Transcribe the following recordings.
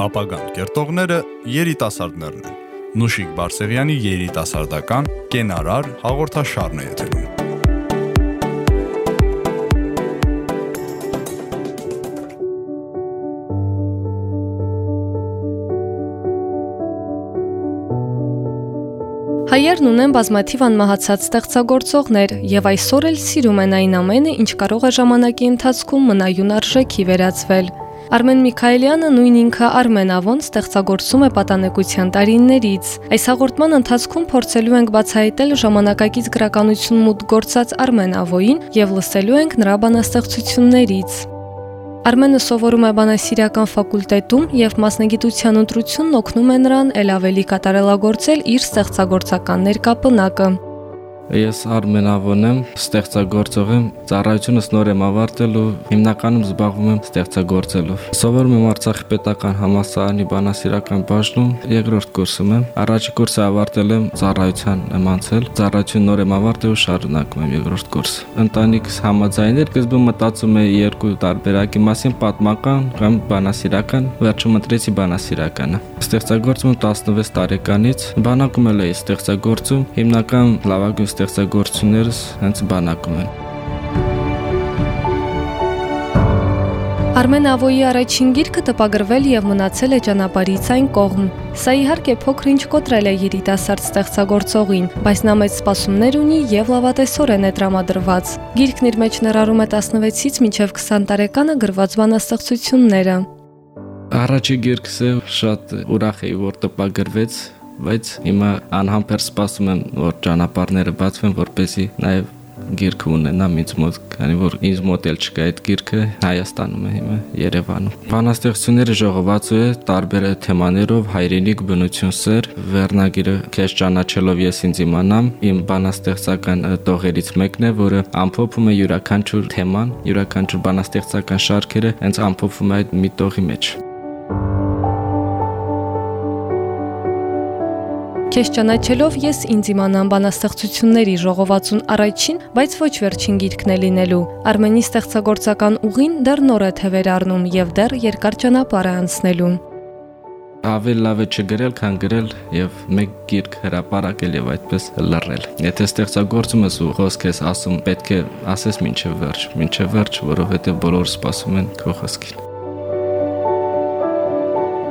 ապագան կերտողները երիտասարդներն են։ Նուշիկ Բարսեղյանի երիտասարդական կենարար հաղորդաշարն է եթերում։ Հայերն ունեն բազմաթիվ անմահացած ստեղծագործողներ եւ այսօր էլ սիրում են այն ամենը, ինչ կարող է ժամանակի ընթացքում մնայուն արժեքի վերածվել։ Արմեն Միքայելյանը նույն ինքը Արմեն Ավոն ստեղծագործում է պատանեկության տարիներից։ Այս հաղորդման ընթացքում փորձելու ենք բացահայտել ժամանակակից գրականություն մուտք գործած Արմեն Ավոյին եւ լսելու ենք նրա բանաստեղծություններից։ Արմենը սովորում է բանասիրական ֆակուլտետում եւ մասնագիտության ընտրությունն օգնում է նրան ել ավելի կատարելագործել իր ստեղծագործական ներկապնակը։ Ես Արմեն Ավոն եմ, ստեղծագործող եմ, ծառայությունս նոր եմ ավարտել ու հիմնականում զբաղվում եմ ստեղծագործելով։ Սովորում եմ Արցախի պետական համալսարանի բանասիրական բաժնում, երկրորդ կուրսում եմ։ Առաջի կուրսը ավարտել եմ, ծառայության եմ անցել։ Ծառայություն նոր եմ ավարտել ու շարունակում եմ երկրորդ կուրսը։ Ընտանիքս համաձայնել, սկզբում մտածում էի երկու տարբերակի մասին՝ պատմական կամ բանասիրական, վերջում ընտրեցի բանասիրականը։ Ստեղծագործում եմ 16 տարեկանից, բանակում էլ էի ստեղծագործում, հիմնական լավագույն ստեղծագործություններս հենց բանակում են։ Արմեն Ավոյի առաջին գիրքը տպագրվել եւ մնացել է ճանապարհից այն կողմ։ Սա իհարկե փոքր-ինչ կոտրել է երիտասարդ ստեղծագործողին, բայց նա մեծ սպասումներ ունի եւ լավատեսորեն է տրամադրված։ Գիրքն իր մեջ ներառում է 16-ից մինչև 20 տարեկանը գրված բանաստեղծությունները։ Առաջի գիրքս է շատ ուրախ էի, որ տպագրվեց, բայց հիմա անհամբեր սպասում եմ, որ ճանապարհները բացվեն, որպեսզի նաև գիրքը ունենամ ինձ մոտ, քանի որ ինձ մոտ էլ չկա այդ գիրքը Հայաստանում է հիմա Երևանում։ Բանաստեղծությունները ժողովածու է տարբեր թեմաներով հայրենիք բնություն սեր, վերնագիրը քեզ ճանաչելով ես ինձ իմանամ, իմ բանաստեղծական տողերից մեկն է, որը ամփոփում է յուրաքանչյուր թեման, յուրաքանչյուր բանաստեղծական շարքերը հենց ամփոփում է այդ մի տողի մեջ։ Քեզ ճանաչելով ես ինձ իմանամ բանաստեղծությունների ժողովածուն առաջին, բայց ոչ վերջին գիրքն է լինելու։ Արմենի ստեղծագործական ուղին դեռ նոր է թևեր առնում եւ դեռ երկար ճանապարհ է անցնելու։ Ավել լավ է չգրել, քան գրել եւ մեկ գիրք հրապարակել եւ այդպես լռել։ Եթե ստեղծագործում ես ու խոսք ես ասում, պետք է ասես ինչեւ վերջ, ինչեւ վերջ, որովհետեւ բոլորը սպասում են քո խոսքին։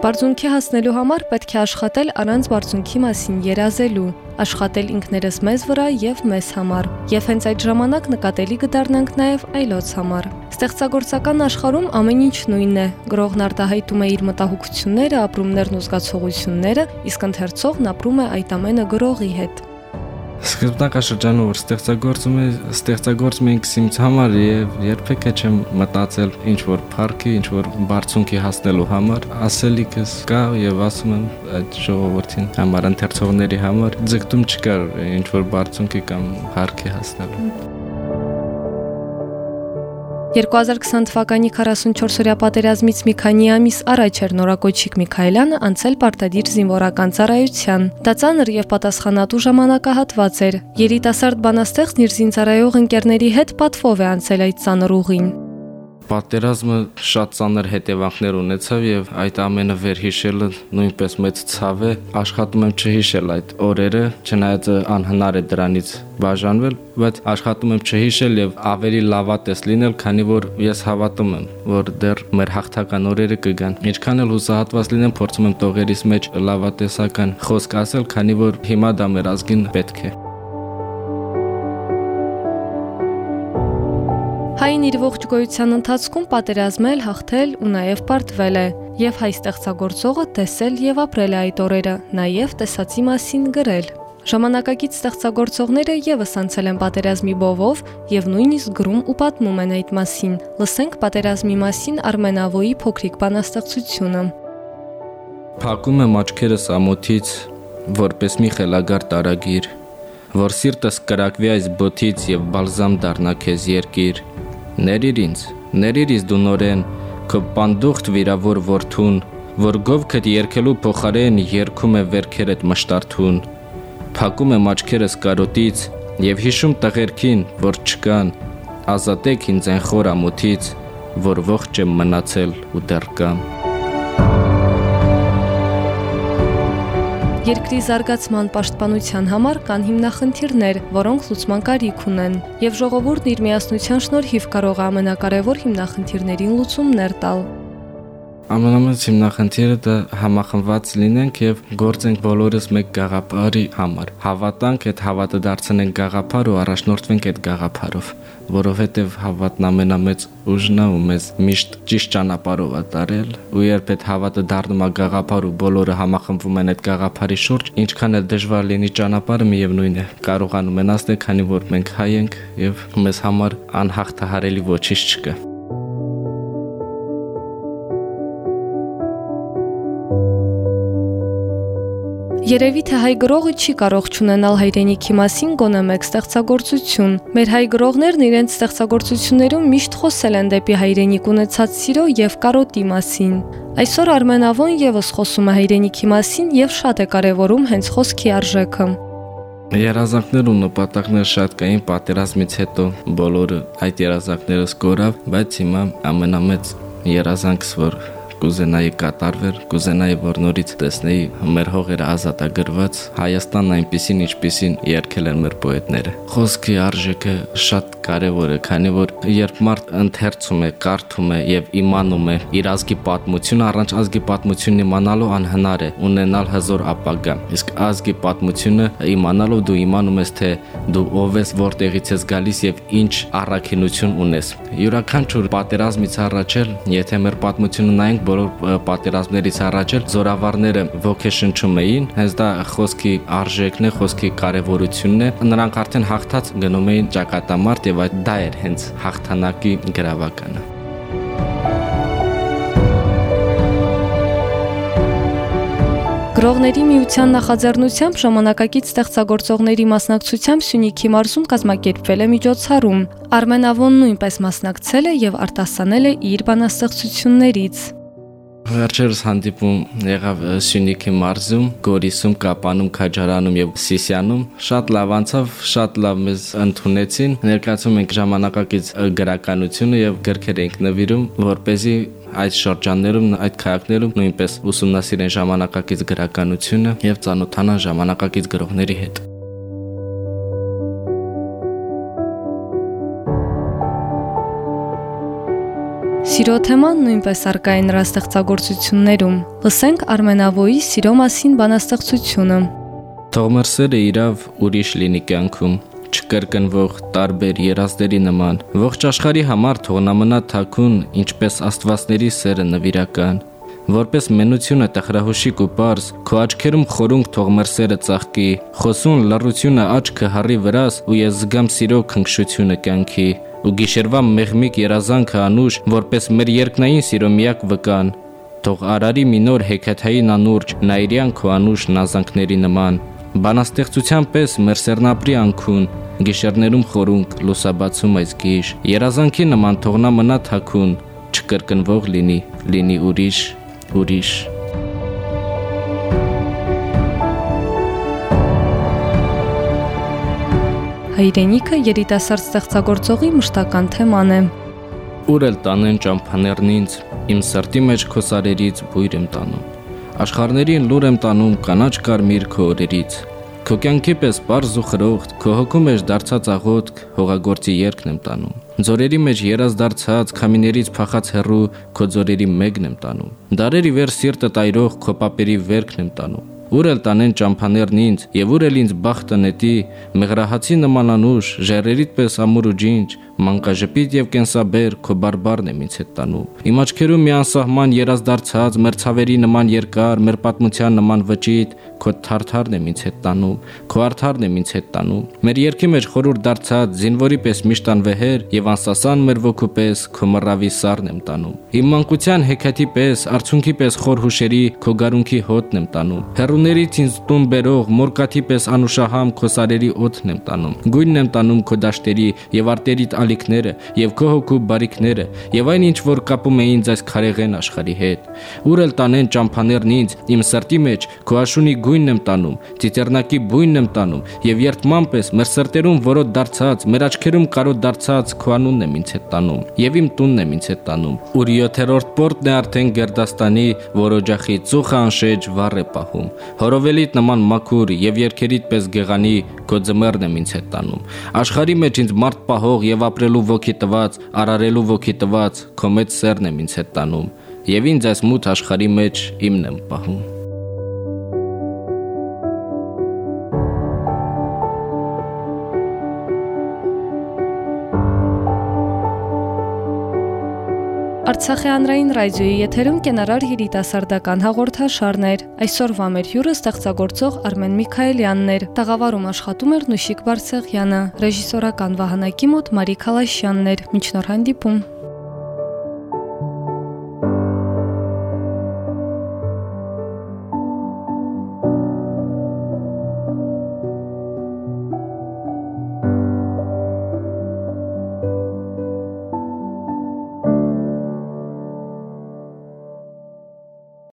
Բարձունքի հասնելու համար պետք է աշխատել առանց բարձունքի մասին երազելու, աշխատել ինքներս մեզ վրա եւ մեզ համար։ Եվ հենց այդ ժամանակ նկատելի կդառնանք նաեւ այլոց համար։ Ստեղծագործական աշխարհում ամեն ինչ նույնն է։ Գրողն արտահայտում է իր մտահոգությունները, ապրումներն ու զգացողությունները, իսկ ընթերցողն ապրում է այդ ամենը գրողի հետ։ Սկզբնակաշրջանում որ ստեղծագործում է, ստեղծագործում ենք ինձ համար եւ երբեք չեմ մտածել ինչ որ парքի, ինչ որ բարձունքի հասնելու համար, ասելիքս կա եւ ասում եմ այդ ժողովրդին համար, ընթերցողների համար, ձգտում չկար ինչ որ բարձունքի կամ парքի հասնելու։ 2020 թվականի 44-օրյա պատերազմից մի քանի ամիս առաջ էր նորակոչիկ Միքայելյանը անցել պարտադիր զինվորական ծառայության։ Դա ծանր եւ պատասխանատու ժամանակահատված էր։ Երիտասարդ բանաստեղծն իր զինծառայող ընկերների հետ պատվով է անցել այդ ծանր ուղին պատերազմը շատ ծանր հետևանքներ ունեցավ եւ այդ ամենը վերհիշելը նույնպես մեծ ցավ է աշխատում եմ չհիշել այդ օրերը չնայած անհնար է դրանից բաժանվել բայց աշխատում եմ չհիշել եւ ավելի լավատես լինել քանի որ ես հավատում եմ որ դեռ մեր հաղթական օրերը կգան ինչքան էլ հուսահատված լինեմ փորձում եմ տողերիս մեջ լավատեսական խոսք ասել քանի որ հիմա դա մեր ազգին պետք է Հայն իր ողջ գոյության ընթացքում պատերազմել, հաղթել ու նաև պարտվել է, եւ հայ ստեղծագործողը տեսել եւ ապրել է այդ օրերը, նաև տեսածի մասին գրել։ Ժամանակակից ստեղծագործողները եւս անցել են պատերազմի բովով եւ նույնիսկ գրում ու պատմում են այդ մասին։ Լսենք պատերազմի մասին Արմենավոյի փոքրիկ բանաստեղծությունը։ Փակում եմ աչքերս ամոթից, որպես մի խելագար տարագիր, որ սիրտս կրակվի այս բոթից եւ բալզամ դառնա քեզ երկիր Ներիր ինձ, ներիր ինձ դու նորեն, քո պանդուխտ վիրավոր որդուն, որ գովքդ երկելու փոխարեն երկում է վերքերդ մշտարթուն։ Փակում եմ աչքերս կարոտից եւ հիշում տղերքին, որ չկան, ազատեք ինձ այն խոր ամոթից, որ ողջ եմ մնացել ու դեռ կամ։ Երկրի զարգացման պաշտպանության համար կան հիմնախնդիրներ, որոնք լուծման կարիք ունեն, եւ ժողովուրդն իր միասնության շնորհիվ կարող է ամենակարևոր հիմնախնդիրներին լուծումներ տալ։ Ամենամեծ հիմնախնդիրը դա համախմբված լինենք եւ գործենք բոլորս մեկ գաղափարի համար։ Հավատանք այդ հավատը դարձնենք գաղափար ու առաջնորդվենք այդ գաղափարով որովհետև հավատն ամենամեծ ուժն է ու մեզ միշտ ճիշտ ճանապարհով է տարել ու երբ այդ հավատը դառնում է գաղափար ու բոլորը համախմբվում են այդ գաղափարի շուրջ ինչքան էլ դժվար լինի ճանապարհը միևնույն է կարողանում են ասնել քանի որ մենք հայ ենք եւ մեզ համար անհաղթահարելի ոչինչ չկա Երևի թե հայ գրողը չի կարող ճանաչել հայրենիքի մասին գոնե մեկ ստեղծագործություն։ Մեր հայ գրողներն իրենց ստեղծագործություններում միշտ խոսել են դեպի հայրենիք ունեցած սիրո եւ կարոտի մասին։ Այսօր Արմենավոն եւս խոսում է հայրենիքի մասին եւ շատ է կարեւորում հենց խոսքի արժեքը։ Երազանքներ ու նպատակներ շատ կային պատերազմից հետո բոլորը այդ երազանքները սկորավ, բայց հիմա ամենամեծ երազանքս որ կուզենայի կատարվեր, կուզենայի որ նորից տեսնեի մեր հողերը ազատագրված Հայաստանն այնպեսին ինչպեսին երկել են մեր պոետները։ Խոսքի արժեքը շատ կարևոր է, քանի որ երբ մարդ ընթերցում է, կարդում է եւ իմանում է իր ազգի պատմությունը, առանց ազգի պատմությունն իմանալու անհնար է ունենալ հզոր ապագա։ Իսկ ազգի պատմությունը իմանալով դու իմանում ես թե դու ով ես, որտեղից ես գալիս եւ ինչ առաքինություն ունես։ Յուրաքանչյուր պատերազմից առաջել, եթե մեր պատմությունը նայենք, բոլոր պատերազմներից առաջ էլ զորավարները ոգեշնչում էին, հենց դա խոսքի արժեքն է, խոսքի կարևորությունն է։ Նրանք արդեն հաղթած գնում էին ճակատամարտ եւ այդ դա էր հենց հաղթանակի գրավականը։ Գրողների միության նախաձեռնությամբ ժամանակակից ստեղծագործողների մասնակցությամբ Սյունիքի մարզում կազմակերպվել է միջոցառում։ Արմենավոն նույնպես մասնակցել է եւ արտասանել է իր բանաստեղծություններից։ Վերջերս հանդիպում եղավ Սյունիքի մարզում, Գորիսում, Կապանում, Քաջարանում եւ Սիսիանում։ Շատ լավ անցավ, շատ լավ մեզ ընդունեցին։ Ներկայացում ենք ժամանակակից գրականությունը եւ գրքեր ենք նվիրում, որ เป զի այդ շրջաններում, այդ քաղաքներում նույնպես ուսումնասիրեն ժամանակակից գրականությունը եւ ծանոթանան ժամանակակից գրողների հետ։ Սիրո թեման նույնպես արկա է նրա ստեղծագործություններում։ Լսենք Արմենավոյի սիրո մասին բանաստեղծությունը։ Թող մեր սերը իրավ ուրիշ լինի կյանքում, չկրկնվող տարբեր երազների նման։ Ողջ աշխարհի համար թող նա մնա թաքուն, ինչպես աստվածների սերը նվիրական։ Որպես մենությունը տխրահուշիկ ու པարզ, քո աչքերում խորունկ թող մեր սերը ծաղկի, խոսուն լռությունը աչքը հառի վրաս ու ես զգամ սիրո քնքշությունը կյանքի ու գիշերվա մեղմիկ երազանքը անուշ, որպես մեր երկնային սիրո միակ վկան։ Թող արարի մի նոր հեքիաթային անուրջ նայրյան քո անուշ նազանքների նման։ Բանաստեղծության պես մեր սերնապրի անքուն, գիշերներում խորունկ լուսաբացում այս գիշ։ Երազանքի նման թողնա մնա թաքուն, չկրկնվող լինի, լինի ուրիշ, ուրիշ Հայրենիքը երիտասարդ ստեղծագործողի մշտական թեման է։ Ուր էլ տանեն ճամփաներն ինձ, իմ սրտի մեջ քո սարերից բույր եմ տանում։ Աշխարհներին լուր եմ տանում կանաչ կարմիր քո օրերից։ Քո կյանքի պես པարզ ու խրոխտ, քո հոգու մեջ դարձած աղոթք, հողագործի երգն եմ տանում։ Ձորերի մեջ երազ դարձած, քամիներից փախած հեռու, քո ձորերի մեկն եմ տանում։ Դարերի վեր սիրտը տայրող քո պապերի վերքն եմ տանում։ Ուր էլ տանեն ճամփաներն ինձ, եւ ուր էլ ինձ բախտը նետի, մեղրահացի նման անուշ, ժայռերիդ պես ամուր ու ջինջ, մանկաժպիտ եւ կենսաբեր քո բարբարն եմ ինձ հետ տանում։ Իմ աչքերում մի անսահման երազ դարձած, մեր ցավերի նման երկար, մեր պատմության նման վճիտ, քո թարթարն եմ ինձ հետ տանում, քո արթարն եմ ինձ հետ տանում։ Մեր երկի մեջ խորուր դարձած, զինվորի պես միշտ անվեհեր եւ անսասան մեր ոգու պես քո մռավի սառն եմ տանում։ Իմ մանկության հեքիաթի պես, արցունքի պես խոր հուշերի քո գարունքի հոտն եմ տանում։ Հերուներից ինձ տուն բերող մորկաթի պես անուշահամ քո սարերի օդն եմ տանում։ Գույնն եմ տանում քո դաշտերի եւ արտերիդ ալիքները եւ քո հոգու բարիքները եւ այն ինչ որ կապում է ինձ այս քարեղեն աշխարհի հետ։ Ուր էլ տանեն ճամփաներն ինձ, իմ սրտի մեջ քո աշունի գույնն եմ տանում, ծիծեռնակի բույնն եմ տանում եւ երթման պես մեր սրտերում որոտ դարձած, մեր աչքերում կարոտ դարձած քո անունն եմ ինձ հետ տանում եւ իմ տունն եմ ինձ հետ տանում։ Ուր 7-րդ պորտն է արդեն Գերդաստանի, որ օջախի ծուխը անշեջ վառ է պահում։ Հորովելիդ նման մաքուր եւ երկերիդ պես գեղանի քո ձմեռն եմ ինձ հետ տանում։ Աշխարի մեջ ինձ մարդ պահող եւ ապրելու ոգի տված, արարելու ոգի տված, քո մեծ սերն եմ ինձ հետ տանում։ Եվ ինձ այս մութ աշխարի մեջ իմն եմ պահում։ Արցախի հանրային ռադիոյի եթերում կենարար երիտասարդական հաղորդաշարներ։ Այսօրվա մեր հյուրը ստեղծագործող Արմեն Միքայելյանն էր։ Տաղավարում աշխատում էր Նուշիկ Բարսեղյանը, ռեժիսորական վահանակի մոտ Մարի Խալաշյանն էր։ Մինչ նոր հանդիպում։